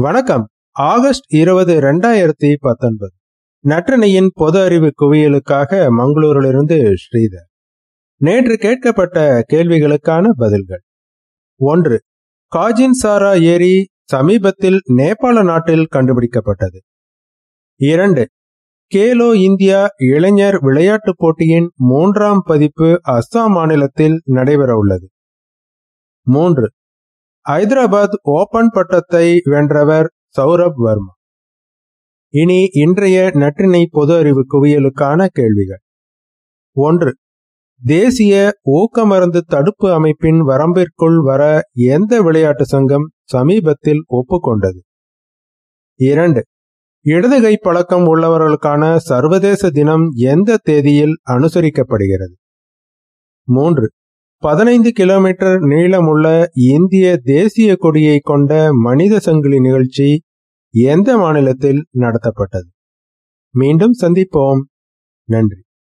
வணக்கம். ஆகஸ்ட் இருபது இரண்டாயிரத்தி பத்தொன்பது. நற்றினையின் பொது அறிவு குவியலுக்காக மங்களூரிலிருந்து ஸ்ரீதர். நேற்று கேட்கப்பட்ட கேள்விகளுக்கான பதில்கள். ஒன்று காஜின் சாரா ஏரி சமீபத்தில் நேபாள நாட்டில் கண்டுபிடிக்கப்பட்டது. இரண்டு கேலோ இந்தியா இளைஞர் விளையாட்டுப் போட்டியின் மூன்றாம் பதிப்பு அஸ்ஸாம் மாநிலத்தில் நடைபெற உள்ளது மூன்று ஹைதராபாத் ஓபன் பட்டத்தை வென்றவர் சௌரப் வர்மா. இனி இன்றைய நற்றினை பொது அறிவு குவியலுக்கான கேள்விகள். ஒன்று தேசிய ஊக்க மருந்து தடுப்பு அமைப்பின் வரம்பிற்குள் வர எந்த விளையாட்டு சங்கம் சமீபத்தில் ஒப்புக்கொண்டது? இரண்டு இடதுகை பழக்கம் உள்ளவர்களுக்கான சர்வதேச தினம் எந்த தேதியில் அனுசரிக்கப்படுகிறது? மூன்று பதினைந்து கிலோமீட்டர் நீளமுள்ள இந்திய தேசிய கொடியை கொண்ட மனித சங்கிலி நிகழ்ச்சி எந்த மாநிலத்தில் நடத்தப்பட்டது? மீண்டும் சந்திப்போம். நன்றி.